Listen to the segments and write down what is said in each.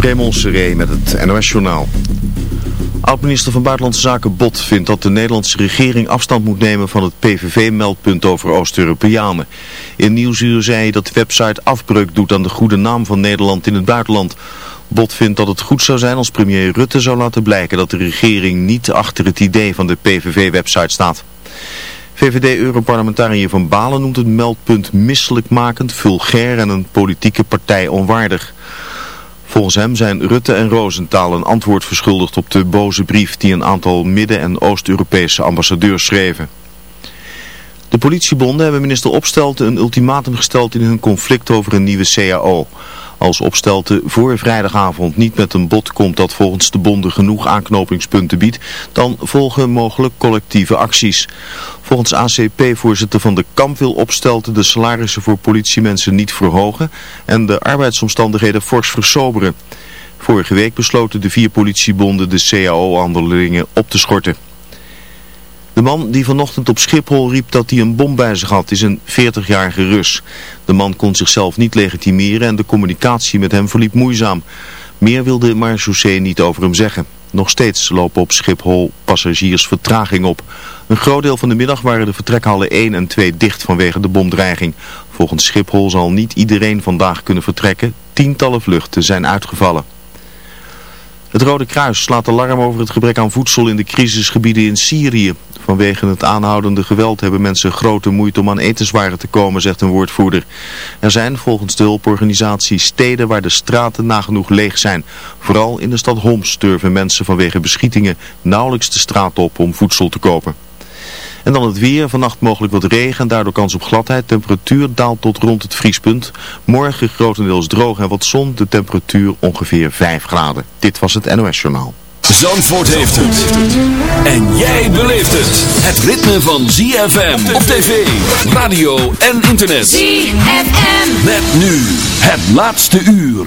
Raymond Seré met het NOS-journaal. Oud-minister van Buitenlandse Zaken Bot vindt dat de Nederlandse regering afstand moet nemen van het PVV-meldpunt over Oost-Europeanen. In Nieuwsuur zei hij dat de website afbreuk doet aan de goede naam van Nederland in het buitenland. Bot vindt dat het goed zou zijn als premier Rutte zou laten blijken dat de regering niet achter het idee van de PVV-website staat. VVD-europarlementariër Van Balen noemt het meldpunt misselijkmakend, vulgair en een politieke partij onwaardig. Volgens hem zijn Rutte en Roosentaal een antwoord verschuldigd op de boze brief die een aantal Midden- en Oost-Europese ambassadeurs schreven. De politiebonden hebben minister Opstelten een ultimatum gesteld in hun conflict over een nieuwe CAO. Als Opstelten voor vrijdagavond niet met een bod komt dat volgens de bonden genoeg aanknopingspunten biedt, dan volgen mogelijk collectieve acties. Volgens ACP-voorzitter Van de Kamp wil Opstelten de salarissen voor politiemensen niet verhogen en de arbeidsomstandigheden fors versoberen. Vorige week besloten de vier politiebonden de CAO-handelingen op te schorten. De man die vanochtend op Schiphol riep dat hij een bom bij zich had is een 40-jarige Rus. De man kon zichzelf niet legitimeren en de communicatie met hem verliep moeizaam. Meer wilde marechaussee niet over hem zeggen. Nog steeds lopen op Schiphol passagiers vertraging op. Een groot deel van de middag waren de vertrekhallen 1 en 2 dicht vanwege de bomdreiging. Volgens Schiphol zal niet iedereen vandaag kunnen vertrekken. Tientallen vluchten zijn uitgevallen. Het Rode Kruis slaat alarm over het gebrek aan voedsel in de crisisgebieden in Syrië. Vanwege het aanhoudende geweld hebben mensen grote moeite om aan etenswaren te komen, zegt een woordvoerder. Er zijn volgens de hulporganisatie steden waar de straten nagenoeg leeg zijn. Vooral in de stad Homs durven mensen vanwege beschietingen nauwelijks de straat op om voedsel te kopen. En dan het weer. Vannacht mogelijk wat regen en daardoor kans op gladheid. Temperatuur daalt tot rond het vriespunt. Morgen grotendeels droog en wat zon. De temperatuur ongeveer 5 graden. Dit was het NOS Journaal. Zandvoort heeft het. En jij beleeft het. Het ritme van ZFM op tv, radio en internet. ZFM. Met nu het laatste uur.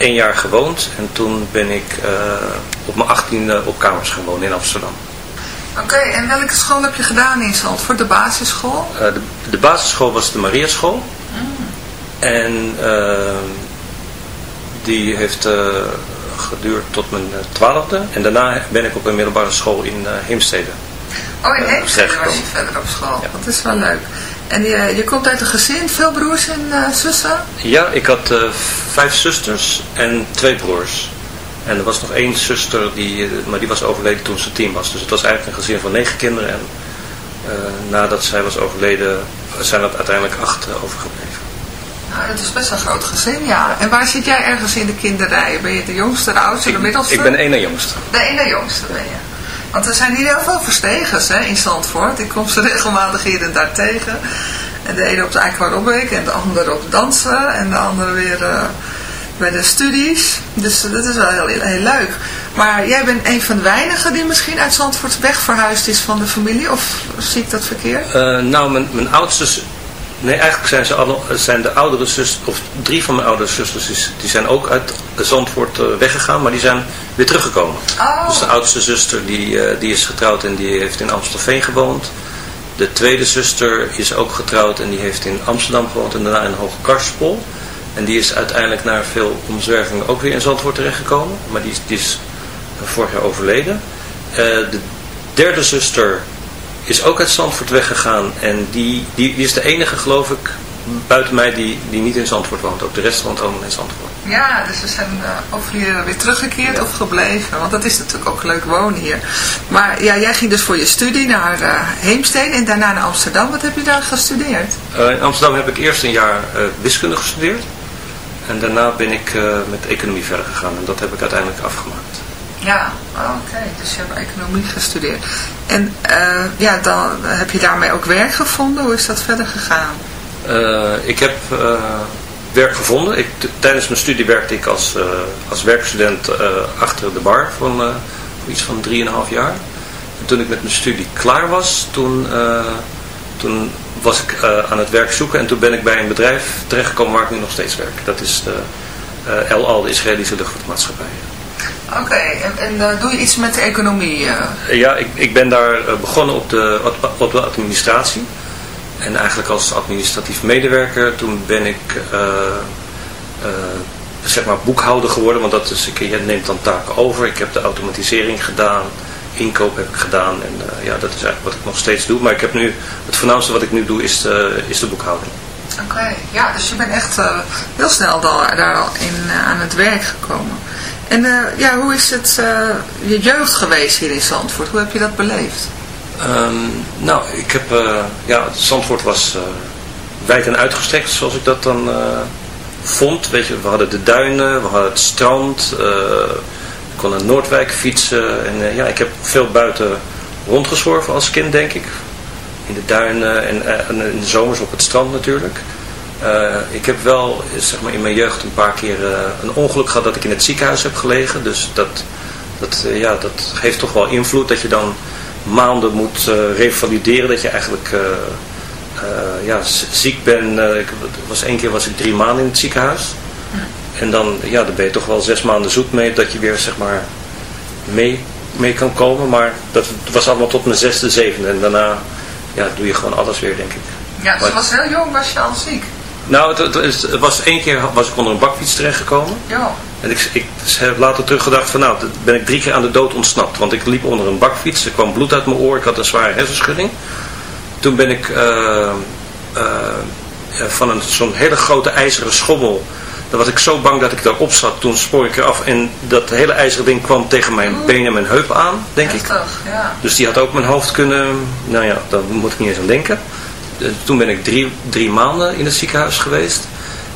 één jaar gewoond en toen ben ik op mijn achttiende op kamers gewoond in Amsterdam. Oké, en welke school heb je gedaan in Zandvoort? De basisschool? de, de, basisschool was de Mariaschool. Mm. En die heeft geduurd tot mijn twaalfde. En daarna ben ik op een middelbare school in Heemstede. Oh, in Heemstede was je verder op school. Dat is wel leuk. En je, je komt uit een gezin, veel broers en zussen? Ja, ik had vijf zusters en twee broers. En er was nog één zuster, die, eh, maar die was overleden toen ze tien was. Dus het was eigenlijk een gezin van negen kinderen. En uh, nadat zij was overleden, zijn er uiteindelijk acht overgebleven. Nou, dat is best een groot gezin, ja. En waar zit jij ergens in de kinderrijen? Ben je de jongste, de oudste, de middelste? Ik ben de ene jongste. De ene jongste ben je. Want er zijn hier heel veel verstegers hè, in Zandvoort. Ik kom ze regelmatig hier en daar tegen. En de ene op de aquarobic en de andere op dansen. En de andere weer uh, bij de studies. Dus dat is wel heel, heel, leuk. Maar jij bent een van de weinigen die misschien uit Zandvoort weg verhuisd is van de familie. Of zie ik dat verkeerd? Uh, nou, mijn, mijn oudste Nee, eigenlijk zijn, ze alle, zijn de oudere zusters, of drie van mijn oudere zusters, die zijn ook uit Zandvoort weggegaan, maar die zijn weer teruggekomen. Oh. Dus de oudste zuster die, die is getrouwd en die heeft in Amstelveen gewoond. De tweede zuster is ook getrouwd en die heeft in Amsterdam gewoond en daarna in Hoge Karspol. En die is uiteindelijk na veel omzwervingen ook weer in Zandvoort terechtgekomen, maar die, die is vorig jaar overleden. Uh, de derde zuster is ook uit Zandvoort weggegaan. En die, die, die is de enige, geloof ik, buiten mij die, die niet in Zandvoort woont. Ook de rest woont allemaal in Zandvoort. Ja, dus ze zijn uh, of hier weer teruggekeerd of gebleven. Want dat is natuurlijk ook leuk wonen hier. Maar ja, jij ging dus voor je studie naar uh, Heemsteen en daarna naar Amsterdam. Wat heb je daar gestudeerd? Uh, in Amsterdam heb ik eerst een jaar wiskunde gestudeerd. En daarna ben ik met economie verder gegaan. En dat heb ik uiteindelijk afgemaakt. Ja, oké. Dus je hebt economie gestudeerd. En ja, dan heb je daarmee ook werk gevonden. Hoe is dat verder gegaan? Ik heb werk gevonden. Ik, tijdens mijn studie werkte ik als, als werkstudent achter de bar van iets van 3,5 jaar. En toen ik met mijn studie klaar was, toen, toen was ik aan het werk zoeken. En toen ben ik bij een bedrijf terechtgekomen waar ik nu nog steeds werk. Dat is de El Al, de Israëlische luchtvaartmaatschappij. Oké, en, en doe je iets met de economie? Ja, ik, ik ben daar begonnen op de, op de administratie. En eigenlijk als administratief medewerker, toen ben ik zeg maar boekhouder geworden. Want dat is, je neemt dan taken over. Ik heb de automatisering gedaan, inkoop heb ik gedaan. En ja, dat is eigenlijk wat ik nog steeds doe. Maar ik heb nu, het voornaamste wat ik nu doe is de, is de boekhouding. Oké, ja, dus je bent echt heel snel daar, daar al in, aan het werk gekomen. En ja, hoe is het je jeugd geweest hier in Zandvoort? Hoe heb je dat beleefd? Um, nou, ik heb, uh, ja, Zandvoort was wijd en uitgestrekt zoals ik dat dan vond. Weet je, we hadden de duinen, we hadden het strand, ik kon naar Noordwijk fietsen. En ja, ik heb veel buiten rondgezworven als kind, denk ik. In de duinen en, en in de zomers op het strand natuurlijk. Uh, ik heb wel zeg maar, in mijn jeugd een paar keer uh, een ongeluk gehad dat ik in het ziekenhuis heb gelegen. Dus dat, dat, uh, ja, dat heeft toch wel invloed dat je dan maanden moet revalideren. Dat je eigenlijk ja, ziek bent. ik, was, één keer was ik drie maanden in het ziekenhuis. En dan, ja, dan ben je toch wel zes maanden zoet mee dat je weer zeg maar, mee, mee kan komen. Maar dat was allemaal tot mijn zesde, zevende. En daarna ja, doe je gewoon alles weer, denk ik. Ja, dus was heel jong was je al ziek? Nou, het, het, het, was één keer was ik onder een bakfiets terechtgekomen. Ja. En ik, ik heb later teruggedacht van nou, ben ik drie keer aan de dood ontsnapt. Want ik liep onder een bakfiets, er kwam bloed uit mijn oor, ik had een zware hersenschudding. Toen ben ik uh, uh, van een, zo'n hele grote ijzeren schommel, daar was ik zo bang dat ik daarop zat. Toen spoor ik eraf en dat hele ijzeren ding kwam tegen mijn oh. benen en mijn heup aan, denk Heftig, ik. Ja. Dus die had ook mijn hoofd kunnen, nou ja, daar moet ik niet eens aan denken. Toen ben ik drie, drie maanden in het ziekenhuis geweest.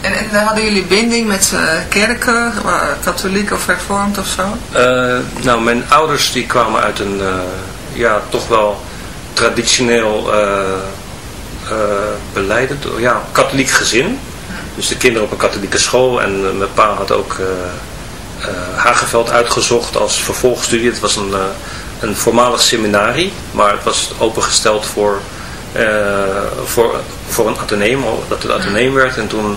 En, en hadden jullie binding met uh, kerken, uh, katholiek of hervormd of zo? Uh, nou, mijn ouders die kwamen uit een, ja, toch wel traditioneel beleidend, ja, katholiek gezin. Dus de kinderen op een katholieke school en eh, mijn pa had ook Hageveld uitgezocht als vervolgstudie. Het was een, een voormalig seminarie, maar het was opengesteld voor, voor, voor een ateneum, dat het ateneum werd. En toen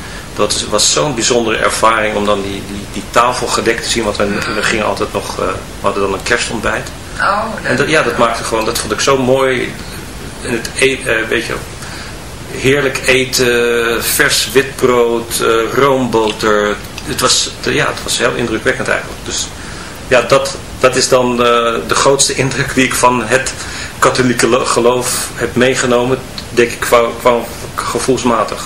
Dat was zo'n bijzondere ervaring om dan die, die, die tafel gedekt te zien. Want we, we gingen altijd nog... Uh, we hadden dan een kerstontbijt. Oh, en dat, ja, dat maakte gewoon... Dat vond ik zo mooi. En het eten, uh, weet je heerlijk eten, vers witbrood, uh, roomboter, het was, ja, het was heel indrukwekkend eigenlijk. Dus ja, dat, dat is dan de, de grootste indruk die ik van het katholieke geloof heb meegenomen, denk ik, qua, qua gevoelsmatig.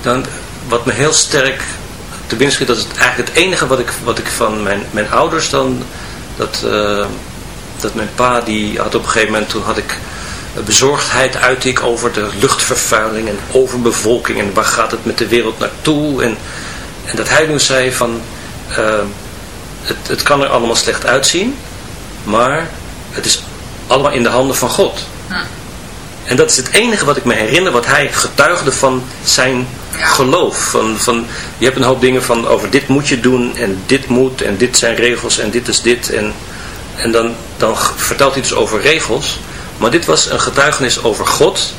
Dan, wat me heel sterk te binnen schiet, dat is eigenlijk het enige wat ik, wat ik van mijn, mijn ouders dan, dat, dat mijn pa, die had op een gegeven moment, toen had ik bezorgdheid uit ik over de luchtvervuiling en overbevolking en waar gaat het met de wereld naartoe. En, en dat hij nu zei van, uh, het, het kan er allemaal slecht uitzien, maar het is allemaal in de handen van God. En dat is het enige wat ik me herinner, wat hij getuigde van zijn geloof. Van, van, je hebt een hoop dingen van over dit moet je doen en dit moet en dit zijn regels en dit is dit. En, en dan, dan vertelt hij dus over regels. Maar dit was een getuigenis over God.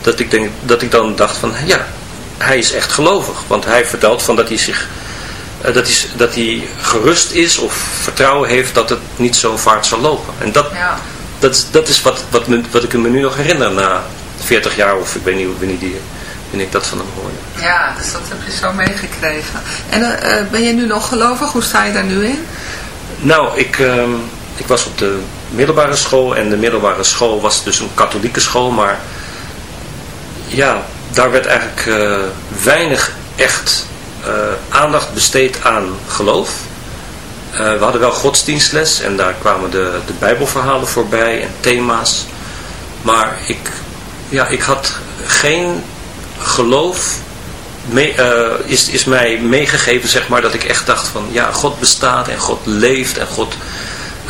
Dat ik, denk, dat ik dan dacht van ja, hij is echt gelovig. Want hij vertelt van dat hij zich eh, dat, hij, dat hij gerust is of vertrouwen heeft dat het niet zo vaart zal lopen. En dat, ja. Dat, is, dat is wat, wat, me, wat ik me nu nog herinner na 40 jaar of ik weet niet wanneer, die, wanneer ik dat van hem hoorde. Ja, dus dat heb je zo meegekregen. En uh, ben je nu nog gelovig? Hoe sta je daar nu in? Nou, ik, uh, ik was op de middelbare school. En de middelbare school was dus een katholieke school. Maar ja, daar werd eigenlijk weinig echt aandacht besteed aan geloof. We hadden wel godsdienstles en daar kwamen de, de bijbelverhalen voorbij en thema's. Maar ik, ja, ik had geen geloof mee, uh, is, is mij meegegeven, zeg maar, dat ik echt dacht van, ja, God bestaat en God leeft en God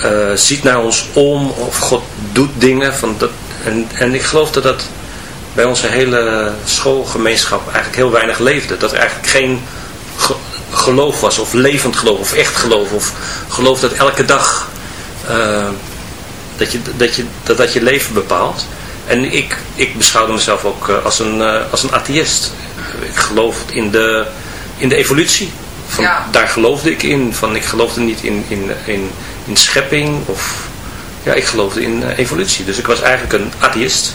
uh, ziet naar ons om of God doet dingen. Van dat, en, en ik geloof dat dat bij onze hele schoolgemeenschap eigenlijk heel weinig leefde. Dat er eigenlijk geen geloof was, of levend geloof, of echt geloof, of geloof dat elke dag uh, dat, je, dat, je, dat dat je leven bepaalt. En ik, ik beschouwde mezelf ook als een, als een atheïst ik geloof in de, in de evolutie. Van, Daar geloofde ik in. Van, ik geloofde niet in, in, in, in schepping of... Ja, ik geloofde in evolutie. Dus ik was eigenlijk een atheïst.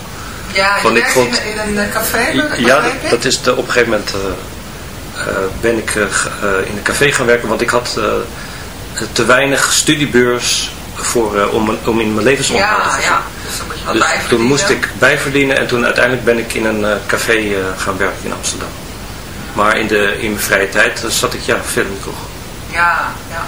Ja, ik vond, in, een café? Ja, dat, is de, op een gegeven moment uh, uh, ben ik uh, in een café gaan werken, want ik had te weinig studiebeurs voor, om, om in mijn levensonderhoud ja, te Ja, dus, dus toen moest ik bijverdienen en toen uiteindelijk ben ik in een café gaan werken in Amsterdam. Maar in, de, in mijn vrije tijd zat ik ja, veel in de kroeg. Ja, ja.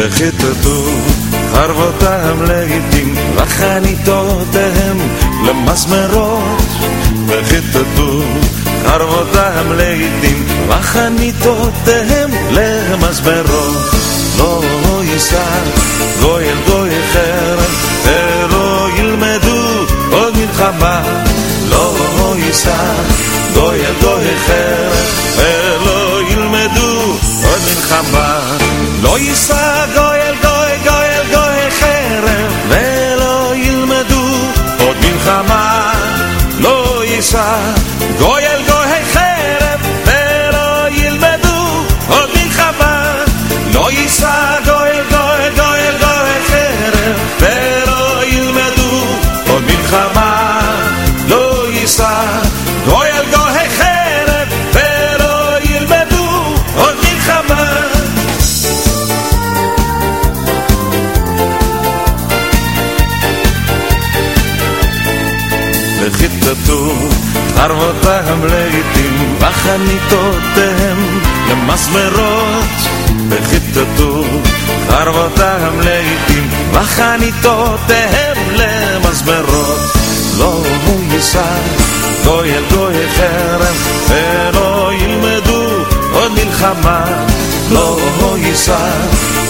וחיטטו חרבותם לעיתים וחניתותיהם למזמרות וחיטטו חרבותם לעיתים וחניתותיהם למזמרות לא יישא גוי אל גוי חרם ולא ילמדו עוד מלחמה לא יישא גוי אל גוי חרם ולא ילמדו עוד מלחמה גוי אל גוי, גוי אל גוי חרב, ולא ילמדו עוד מלחמה. לא יישא לעיתים וחניתותיהם למסמרות וחיטטו חרבותיהם לעיתים וחניתותיהם למסמרות לא יישא גוי אל גוי חרם ולא ילמדו עוד מלחמה לא יישא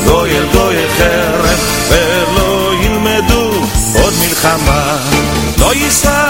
גוי אל גוי חרם ולא ילמדו עוד מלחמה לא יישא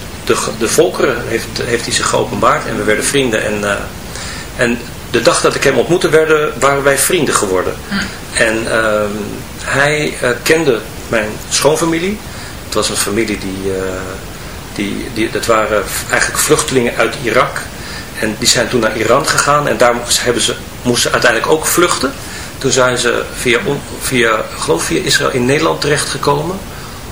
de, de volkeren heeft, heeft hij zich geopenbaard en we werden vrienden. En, eh, en de dag dat ik hem ontmoette werden, waren wij vrienden geworden. En ehm, hij eh, kende mijn schoonfamilie. Het was een familie die, eh, die, die, dat waren eigenlijk vluchtelingen uit Irak. En die zijn toen naar Iran gegaan en daar hebben ze, moesten ze uiteindelijk ook vluchten. Toen zijn ze via, via, geloof via Israël in Nederland terechtgekomen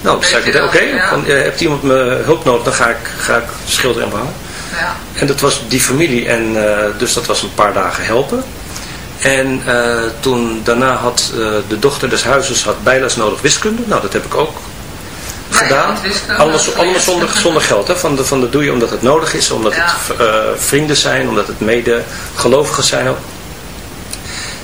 nou, zei ik, oké, dat, ja. eh, hebt iemand me hulp nodig, dan ga ik, ga ik schilderen en behangen. Ja. En dat was die familie en eh, dus dat was een paar dagen helpen. En eh, toen daarna had de dochter des huizes had bijles nodig wiskunde. Nou, dat heb ik ook gedaan. allemaal geleerd. zonder, zonder geld. Hè? Van, de, van de doe je omdat het nodig is, omdat het vrienden zijn, omdat het mede gelovigen zijn ook.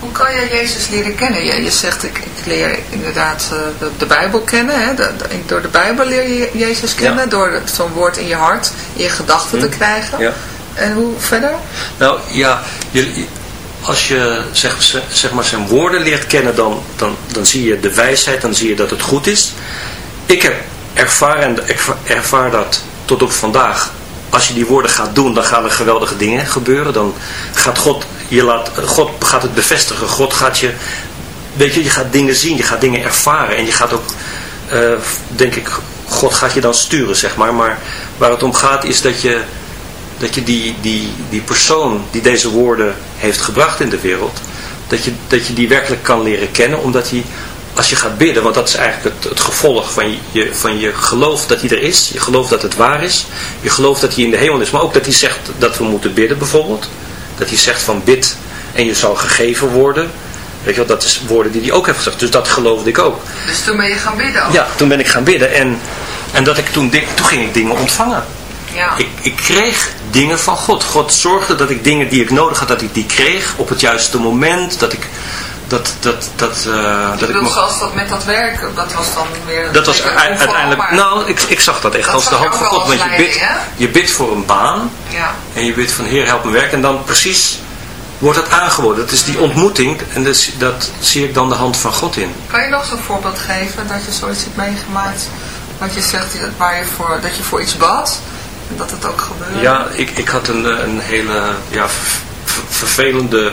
Hoe kan je Jezus leren kennen? Je, je zegt, ik, ik leer inderdaad eh, de, de Bijbel kennen. Hè? De- de- door de Bijbel leer je Jezus kennen. Ja. Door zo'n woord in je hart, in je gedachten te krijgen. Ja. En hoe verder? Nou ja, je, als je zeg, zeg maar zijn woorden leert kennen, dan, dan, dan zie je de wijsheid, dan zie je dat het goed is. Ik heb ervaren, en erva- ervaar dat tot op vandaag. Als je die woorden gaat doen, dan gaan er geweldige dingen gebeuren. Dan gaat God, je laat, God gaat het bevestigen. God gaat je, weet je, je gaat dingen zien, je gaat dingen ervaren. En je gaat ook, eh, denk ik, God gaat je dan sturen, zeg maar. Maar waar het om gaat is dat je dat je die, die, die persoon die deze woorden heeft gebracht in de wereld, dat je, dat je die werkelijk kan leren kennen, omdat hij, als je gaat bidden, want dat is eigenlijk het, het gevolg van je, van je geloof dat hij er is, je geloof dat het waar is, je geloof dat hij in de hemel is, maar ook dat hij zegt dat we moeten bidden bijvoorbeeld, dat hij zegt van bid en je zal gegeven worden, weet je wel, dat is woorden die hij ook heeft gezegd, dus dat geloofde ik ook. Dus toen ben je gaan bidden ook. Ja, toen ben ik gaan bidden en, en dat ik toen, toen ging ik dingen ontvangen. Ja. Ik, ik kreeg dingen van God. God zorgde dat ik dingen die ik nodig had, dat ik die kreeg op het juiste moment. Dat ik, dat, dat, dat, eh, ik dat ik bedoel, mocht- zoals dat met dat werk, dat was dan weer... dat was uiteindelijk, nou, ik, ik zag dat echt Dat als de hoop van God. Want je bidt, leiding, hè? je bidt voor een baan Ja. en je bidt van Heer help me werken. En dan precies wordt het aangeboden. Dat is die ontmoeting en dat, is- dat zie ik dan de hand van God in. Kan je nog zo'n voorbeeld geven dat je zoiets hebt meegemaakt? Wat je zegt waar je voor, dat je voor iets bad en dat het ook gebeurde? Ja, ik, ik had een, eh, een hele ja, ver- ver- vervelende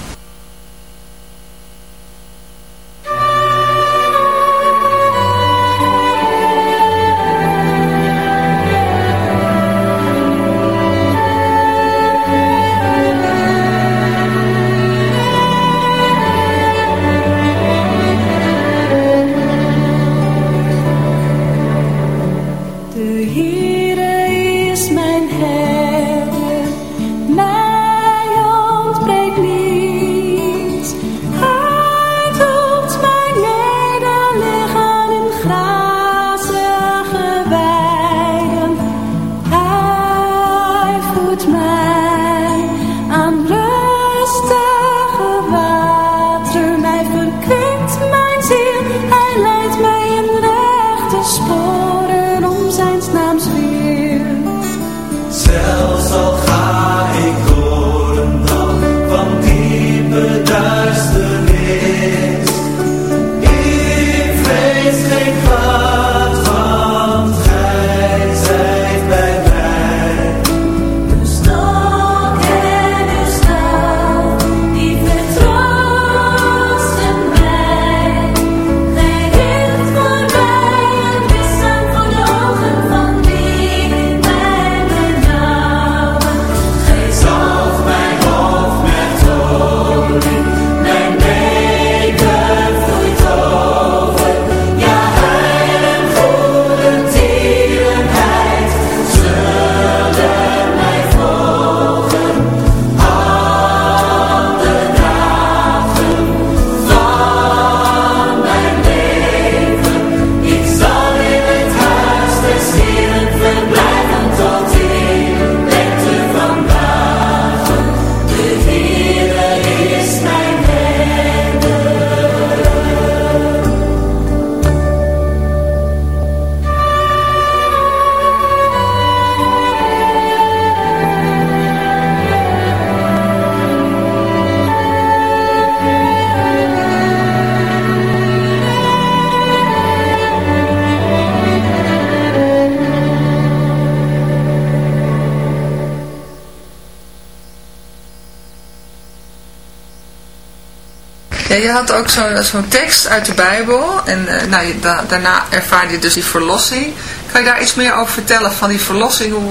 Had ook zo'n zo'n tekst uit de Bijbel. En eh, nou, je, da- daarna ervaarde je dus die verlossing. Kan je daar iets meer over vertellen van die verlossing? Hoe,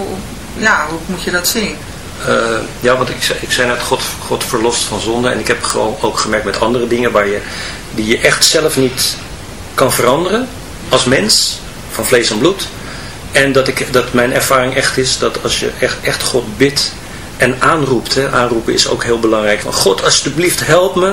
hoe moet je dat zien? Eh, ja, want ik, ik zei net, God, God verlost van zonde. En ik heb ook gemerkt met andere dingen waar je, die je echt zelf niet kan veranderen als mens, van vlees en bloed. En dat, ik, dat mijn ervaring echt is dat als je echt, echt God bidt en aanroept, hè, aanroepen is ook heel belangrijk. Van God, alsjeblieft help me.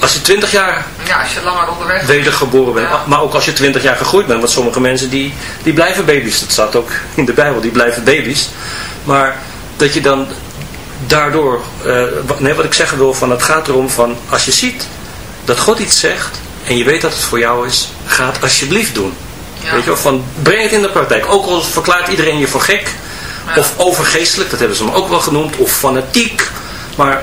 als je 20 jaar ja, als je langer onderweg bent. wedergeboren bent. Ja. Maar ook als je 20 jaar gegroeid bent. Want sommige mensen die, die blijven baby's. Dat staat ook in de Bijbel. Die blijven baby's. Maar dat je dan daardoor... eh, wat- nee, wat ik zeggen wil. Van, het gaat erom van... Als je ziet dat God iets zegt. En je weet dat het voor jou is. Ga het alsjeblieft doen. Ja. Weet je wel, van breng het in de praktijk. Ook al verklaart iedereen je voor gek. Of overgeestelijk, dat hebben ze hem ook wel genoemd. Of fanatiek. Maar,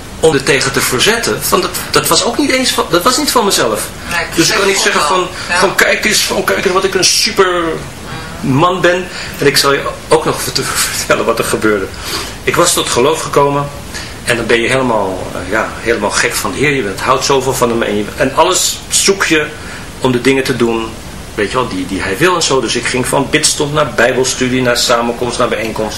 om er tegen te verzetten. Van dat, dat was ook niet eens van, dat was niet van mezelf. Nee, dus ik kan niet zeggen van. Ja. van kijk eens, van kijk eens wat ik een super man ben. En ik zal je ook nog vert- vertellen wat er gebeurde. Ik was tot geloof gekomen. En dan ben je helemaal, eh, ja, helemaal gek van de Heer. Je bent, houdt zoveel van hem. En, je, en alles zoek je om de dingen te doen. Weet je wel, die, die hij wil en zo. Dus ik ging van bidstond naar bijbelstudie, naar samenkomst, naar bijeenkomst.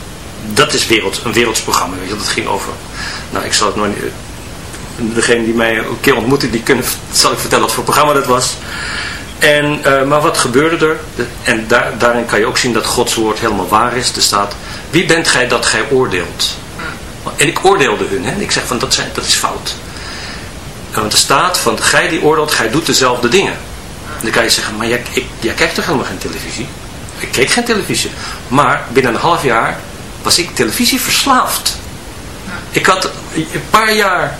dat is wereld, een werelds programma. Weet dat ging over, nou ik zal het maar niet, degene die mij een keer ontmoette, die kunnen, zal ik vertellen wat voor programma dat was. En, eh, maar wat gebeurde er? En daar, daarin kan je ook zien dat Gods woord helemaal waar is. Er staat, wie bent gij dat gij oordeelt? En ik oordeelde hun. Hè? Ik zeg van, dat, zijn, dat is fout. En want er staat van, gij die oordeelt, gij doet dezelfde dingen. En dan kan je zeggen, maar jij, ik, jij kijkt toch helemaal geen televisie? Ik keek geen televisie. Maar binnen een half jaar was ik televisie verslaafd. Ik had een paar jaar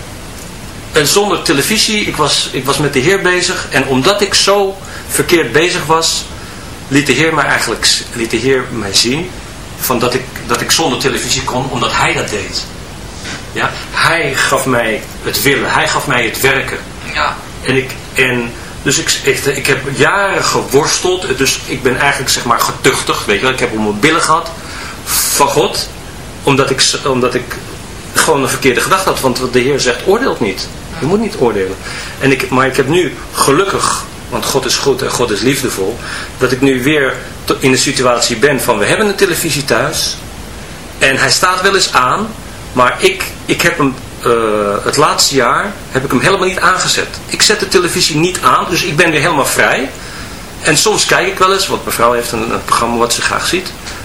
en zonder televisie, ik was, ik was met de Heer bezig. En omdat ik zo verkeerd bezig was, liet de Heer mij eigenlijk liet de Heer mij zien van dat, ik, dat ik zonder televisie kon, omdat Hij dat deed. Ja? Hij gaf mij het willen, Hij gaf mij het werken. Ja. En ik, en dus ik, ik, ik heb jaren geworsteld, dus ik ben eigenlijk zeg maar getuchtig, weet je wel. Ik heb om mijn billen gehad van God, omdat ik, omdat ik gewoon een verkeerde gedachte had. Want de Heer zegt, oordeelt niet. Je moet niet oordelen. En ik, maar ik heb nu gelukkig, want God is goed en God is liefdevol, dat ik nu weer in de situatie ben van, we hebben een televisie thuis. En hij staat wel eens aan, maar ik, ik heb hem eh, het laatste jaar heb ik hem helemaal niet aangezet. Ik zet de televisie niet aan, dus ik ben weer helemaal vrij. En soms kijk ik wel eens, want mevrouw heeft een programma wat ze graag ziet.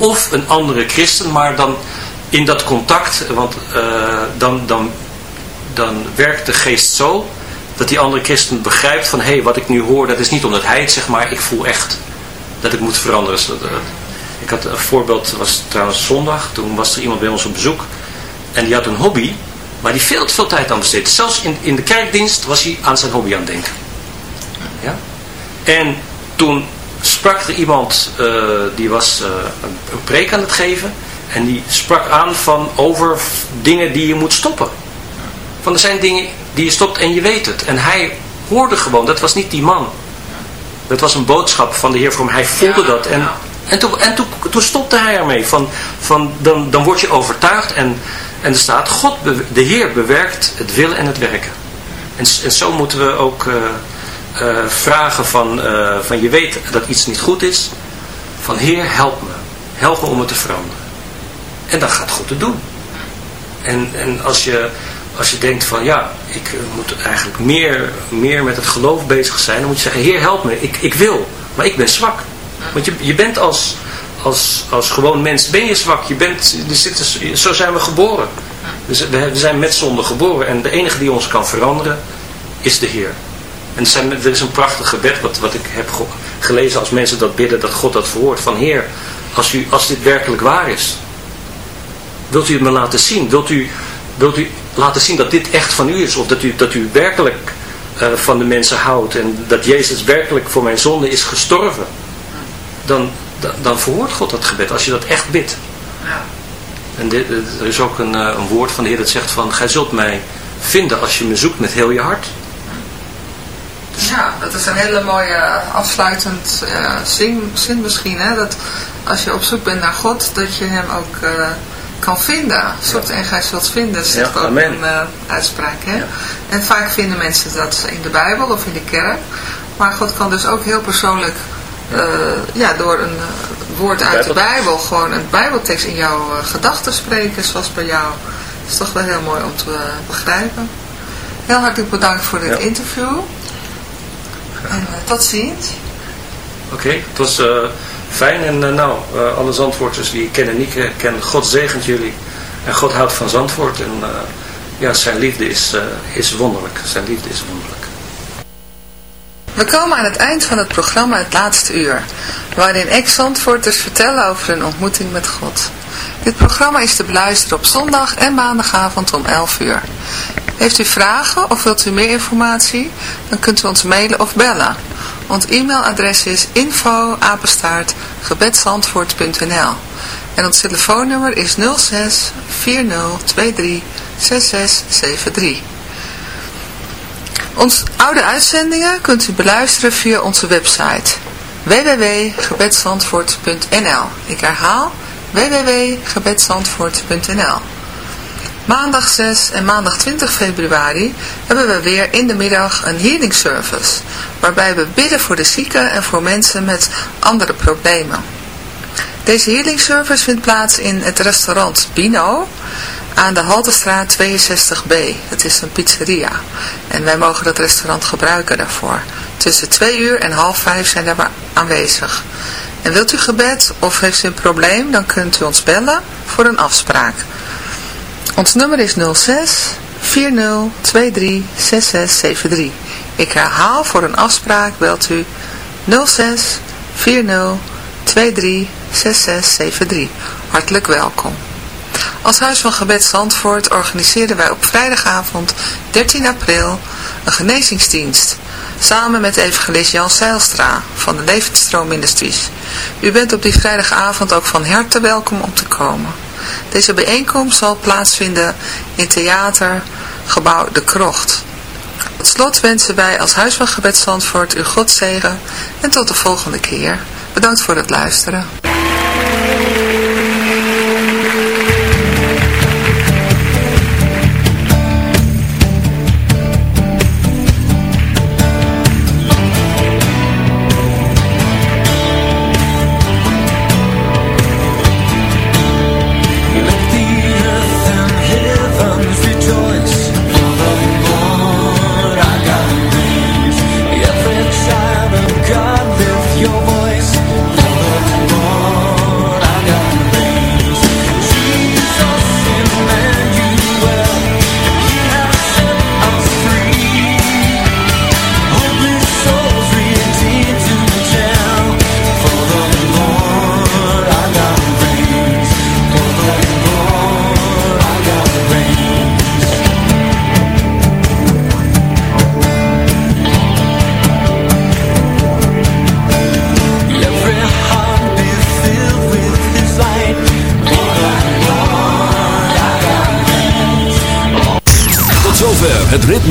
Of een andere christen, maar dan in dat contact, want eh, dan, dan, dan werkt de geest zo dat die andere christen begrijpt van hé, hey, wat ik nu hoor, dat is niet omdat hij het zegt, maar ik voel echt dat ik moet veranderen. Eh, Ik had een voorbeeld, was trouwens zondag, toen was er iemand bij ons op bezoek en die had een hobby waar hij veel te veel tijd aan besteedt. Zelfs in, in de kerkdienst was hij aan zijn hobby aan het denken. Ja? En toen sprak er iemand, eh, die was eh, een, een preek aan het geven en die sprak aan van over dingen die je moet stoppen. Van er zijn dingen die je stopt en je weet het. En hij hoorde gewoon, dat was niet die man. Dat was een boodschap van de Heer voor hem. Hij voelde Ja, dat. En, ja. en, toen, en toen, toen stopte hij ermee. Van, van, dan, dan word je overtuigd en, en er staat, God, de Heer bewerkt het willen en het werken. En, en zo moeten we ook eh, eh, vragen van, eh, van je weet dat iets niet goed is. Van Heer, help me. Help me om het te veranderen. En dan gaat God het doen. En, en als, je, als je denkt van ja, ik eh, moet eigenlijk meer, meer met het geloof bezig zijn. Dan moet je zeggen, Heer help me, ik, ik wil. Maar ik ben zwak. Want je, je bent als, als, als gewoon mens, ben je zwak. Je bent, er zit, zo zijn we geboren. We zijn met zonde geboren. En de enige die ons kan veranderen, is de Heer. En er, zijn, er is een prachtig gebed wat, wat ik heb ge- gelezen als mensen dat bidden, dat God dat verhoort. Van Heer, als, u, als dit werkelijk waar is, wilt u het me laten zien? Wilt u, wilt u laten zien dat dit echt van u is? Of dat u, dat u werkelijk eh, van de mensen houdt en dat Jezus werkelijk voor mijn zonde is gestorven? Dan, dan, dan verhoort God dat gebed, als je dat echt bidt. En dit, er is ook een, eh, een woord van de Heer dat zegt van, gij zult mij vinden als je me zoekt met heel je hart. Ja, dat is een hele mooie eh, afsluitend eh, zin, zin misschien. Hè? Dat als je op zoek bent naar God, dat je hem ook eh, kan vinden. Zoekt en gij zult vinden, zegt Ja, ook amen. een uitspraak. Hè? Ja. En vaak vinden mensen dat in de Bijbel of in de kerk. Maar God kan dus ook heel persoonlijk, ja, door een woord uit de Bijbel. Gewoon een Bijbeltekst in jouw gedachten spreken, zoals bij jou. Dat is toch wel heel mooi om te begrijpen. Heel hartelijk bedankt voor dit Ja. interview. En eh, tot ziens. Oké, het was eh, fijn en eh, nou, eh, alle Zandvoorters die ik ken en niet ken, God zegent jullie. En God houdt van Zandvoort en ja, zijn liefde is, is wonderlijk. Zijn liefde is wonderlijk. We komen aan het eind van het programma Het Laatste Uur, waarin ex-Zandvoorters vertellen over hun ontmoeting met God. Dit programma is te beluisteren op zondag en maandagavond om 11 uur. Heeft u vragen of wilt u meer informatie? Dan kunt u ons mailen of bellen. Ons e-mailadres is info en ons telefoonnummer is 06 40 23 6673. Onze oude uitzendingen kunt u beluisteren via onze website www.gebedsandvoort.nl Ik herhaal www.gebedsandvoort.nl Maandag 6 en maandag 20 februari hebben we weer in de middag een healing service, waarbij we bidden voor de zieken en voor mensen met andere problemen. Deze healing service vindt plaats in het restaurant Bino aan de Haltestraat 62B. Het is een pizzeria en wij mogen dat restaurant gebruiken daarvoor. Tussen 2 uur en half 5 zijn we aanwezig. En wilt u gebed of heeft u een probleem, dan kunt u ons bellen voor een afspraak. Ons nummer is 06 40 23 6673. Ik herhaal voor een afspraak belt u 06 40 23 6673. Hartelijk welkom. Als Huis van Gebed Zandvoort organiseren wij op vrijdagavond 13 april een genezingsdienst. Samen met evangelist Jan Seilstra van de Levensstroom Industries. U bent op die vrijdagavond ook van harte welkom om te komen. Deze bijeenkomst zal plaatsvinden in theatergebouw De Krocht. Tot slot wensen wij als Huis van Gebed Zandvoort u God zegen en tot de volgende keer. Bedankt voor het luisteren.